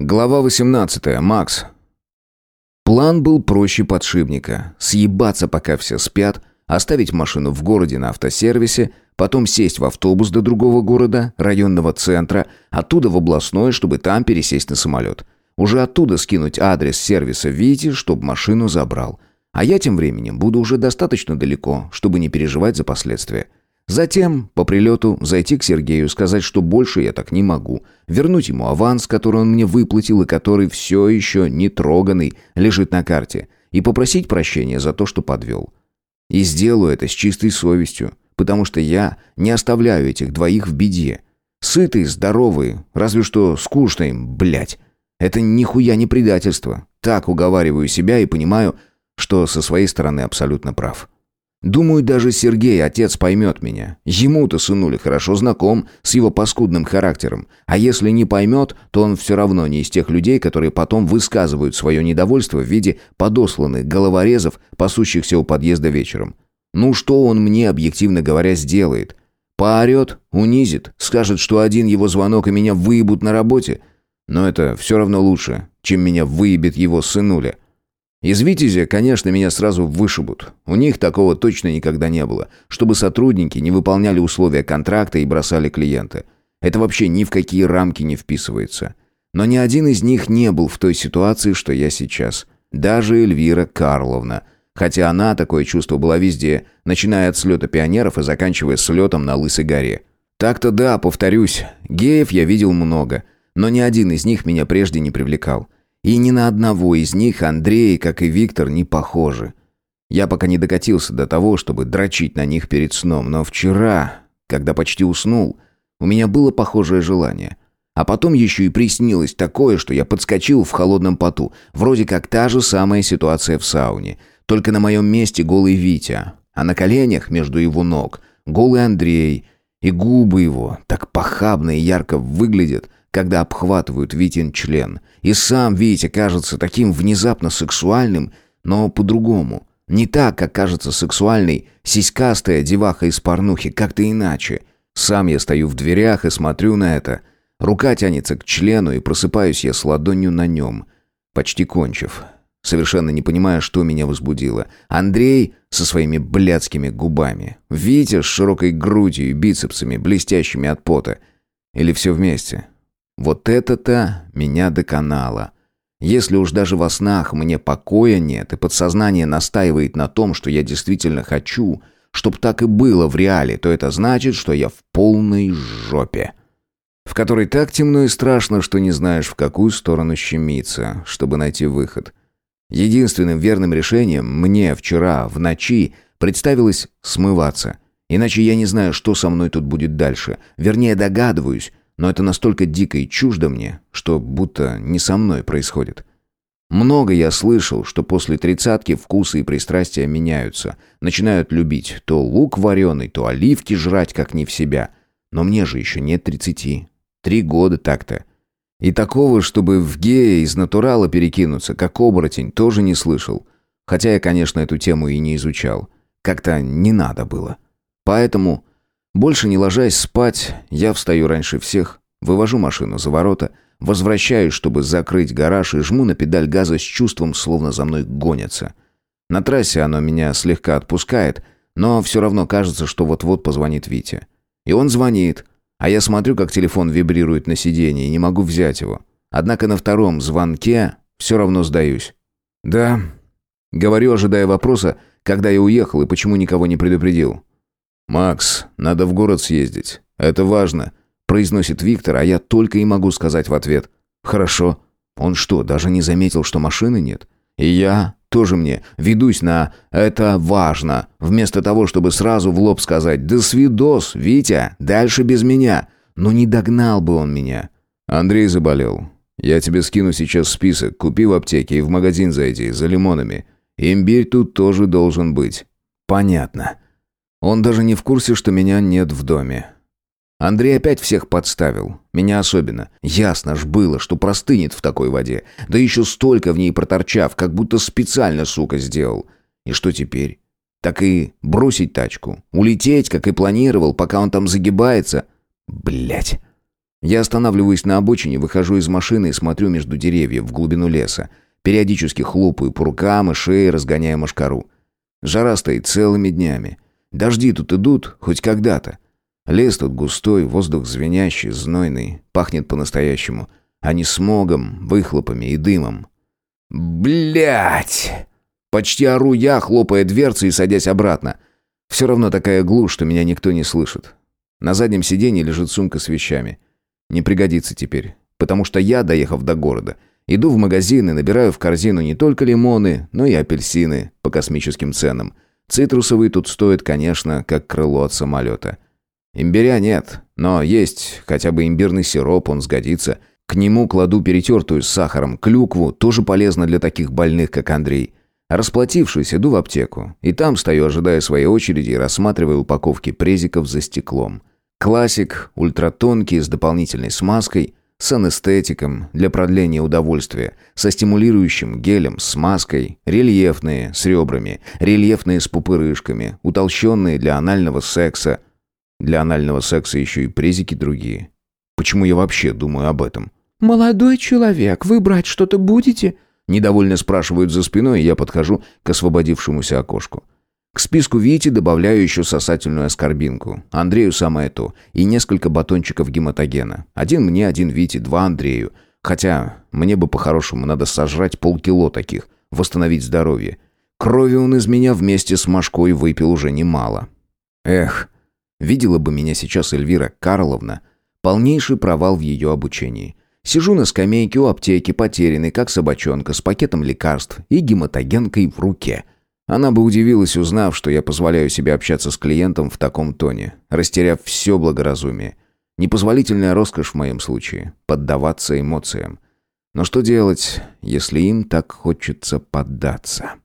Глава 18. Макс. План был проще подшипника. Съебаться, пока все спят, оставить машину в городе на автосервисе, потом сесть в автобус до другого города, районного центра, оттуда в областной, чтобы там пересесть на самолет. Уже оттуда скинуть адрес сервиса Вити, чтобы машину забрал. А я тем временем буду уже достаточно далеко, чтобы не переживать за последствия. Затем, по прилету, зайти к Сергею, сказать, что больше я так не могу, вернуть ему аванс, который он мне выплатил и который все еще не троганный, лежит на карте, и попросить прощения за то, что подвел. И сделаю это с чистой совестью, потому что я не оставляю этих двоих в беде. Сытые, здоровые, разве что скучные, блядь. Это нихуя не предательство. Так уговариваю себя и понимаю, что со своей стороны абсолютно прав. Думаю, даже Сергей, отец, поймет меня. Ему-то сынули хорошо знаком с его паскудным характером. А если не поймет, то он все равно не из тех людей, которые потом высказывают свое недовольство в виде подосланных головорезов, пасущихся у подъезда вечером. Ну что он мне, объективно говоря, сделает? Поорет, унизит, скажет, что один его звонок и меня выебут на работе. Но это все равно лучше, чем меня выебет его сынуля. Из «Витязя», конечно, меня сразу вышибут. У них такого точно никогда не было, чтобы сотрудники не выполняли условия контракта и бросали клиента. Это вообще ни в какие рамки не вписывается. Но ни один из них не был в той ситуации, что я сейчас. Даже Эльвира Карловна. Хотя она, такое чувство была везде, начиная от слета пионеров и заканчивая слетом на Лысой горе. Так-то да, повторюсь, геев я видел много, но ни один из них меня прежде не привлекал. И ни на одного из них Андрей, как и Виктор, не похожи. Я пока не докатился до того, чтобы дрочить на них перед сном, но вчера, когда почти уснул, у меня было похожее желание. А потом еще и приснилось такое, что я подскочил в холодном поту, вроде как та же самая ситуация в сауне. Только на моем месте голый Витя, а на коленях между его ног голый Андрей, и губы его так похабно и ярко выглядят, когда обхватывают Витин член. И сам Витя кажется таким внезапно сексуальным, но по-другому. Не так, как кажется сексуальной сиськастая деваха из порнухи, как-то иначе. Сам я стою в дверях и смотрю на это. Рука тянется к члену, и просыпаюсь я с ладонью на нем. Почти кончив. Совершенно не понимая, что меня возбудило. Андрей со своими блядскими губами. Витя с широкой грудью и бицепсами, блестящими от пота. Или все вместе. Вот это-то меня доконало. Если уж даже во снах мне покоя нет, и подсознание настаивает на том, что я действительно хочу, чтоб так и было в реале, то это значит, что я в полной жопе. В которой так темно и страшно, что не знаешь, в какую сторону щемиться, чтобы найти выход. Единственным верным решением мне вчера, в ночи, представилось смываться. Иначе я не знаю, что со мной тут будет дальше. Вернее, догадываюсь, но это настолько дико и чуждо мне, что будто не со мной происходит. Много я слышал, что после тридцатки вкусы и пристрастия меняются. Начинают любить то лук вареный, то оливки жрать как не в себя. Но мне же еще нет тридцати. Три года так-то. И такого, чтобы в гея из натурала перекинуться, как оборотень, тоже не слышал. Хотя я, конечно, эту тему и не изучал. Как-то не надо было. Поэтому больше не ложась спать, я встаю раньше всех, вывожу машину за ворота, возвращаюсь, чтобы закрыть гараж и жму на педаль газа с чувством, словно за мной гонятся. На трассе оно меня слегка отпускает, но все равно кажется, что вот-вот позвонит Витя. И он звонит, а я смотрю, как телефон вибрирует на сиденье и не могу взять его. Однако на втором звонке все равно сдаюсь. «Да». Говорю, ожидая вопроса, когда я уехал и почему никого не предупредил. «Макс, надо в город съездить. Это важно», – произносит Виктор, а я только и могу сказать в ответ. «Хорошо». Он что, даже не заметил, что машины нет? И я тоже мне ведусь на «это важно», вместо того, чтобы сразу в лоб сказать «да свидос, Витя, дальше без меня». Но не догнал бы он меня. Андрей заболел. Я тебе скину сейчас список. Купи в аптеке и в магазин зайди за лимонами. Имбирь тут тоже должен быть. Понятно. Он даже не в курсе, что меня нет в доме. Андрей опять всех подставил. Меня особенно. Ясно ж было, что простынет в такой воде. Да еще столько в ней проторчав, как будто специально, сука, сделал. И что теперь? Так и бросить тачку. Улететь, как и планировал, пока он там загибается. Блять. Я останавливаюсь на обочине, выхожу из машины и смотрю между деревьев в глубину леса. Периодически хлопаю по рукам и шее, разгоняя мошкару. Жара стоит целыми днями. Дожди тут идут, хоть когда-то. Лес тут густой, воздух звенящий, знойный, пахнет по-настоящему, а не смогом, выхлопами и дымом. Блять! Почти ору я, хлопая дверцей и садясь обратно. Все равно такая глушь, что меня никто не слышит. На заднем сиденье лежит сумка с вещами. Не пригодится теперь, потому что я, доехав до города, иду в магазин и набираю в корзину не только лимоны, но и апельсины по космическим ценам. Цитрусовые тут стоят, конечно, как крыло от самолета. Имбиря нет, но есть хотя бы имбирный сироп, он сгодится. К нему кладу перетертую с сахаром клюкву, тоже полезно для таких больных, как Андрей. Расплатившись, иду в аптеку. И там стою, ожидая своей очереди рассматривая упаковки презиков за стеклом. Классик, ультратонкий, с дополнительной смазкой, с анестетиком для продления удовольствия, со стимулирующим гелем, с маской, рельефные, с ребрами, рельефные с пупырышками, утолщенные для анального секса. Для анального секса еще и презики другие. Почему я вообще думаю об этом? «Молодой человек, вы брать что-то будете?» Недовольно спрашивают за спиной, и я подхожу к освободившемуся окошку. К списку Вити добавляю еще сосательную аскорбинку. Андрею самое то. И несколько батончиков гематогена. Один мне, один Вите, два Андрею. Хотя мне бы по-хорошему надо сожрать полкило таких. Восстановить здоровье. Крови он из меня вместе с Машкой выпил уже немало. Эх, видела бы меня сейчас Эльвира Карловна. Полнейший провал в ее обучении. Сижу на скамейке у аптеки, потерянный, как собачонка, с пакетом лекарств и гематогенкой в руке. Она бы удивилась, узнав, что я позволяю себе общаться с клиентом в таком тоне, растеряв все благоразумие. Непозволительная роскошь в моем случае – поддаваться эмоциям. Но что делать, если им так хочется поддаться?»